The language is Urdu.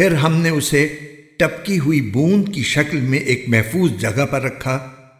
پھر ہم نے اسے ٹپکی ہوئی بوند کی شکل میں ایک محفوظ جگہ پر رکھا۔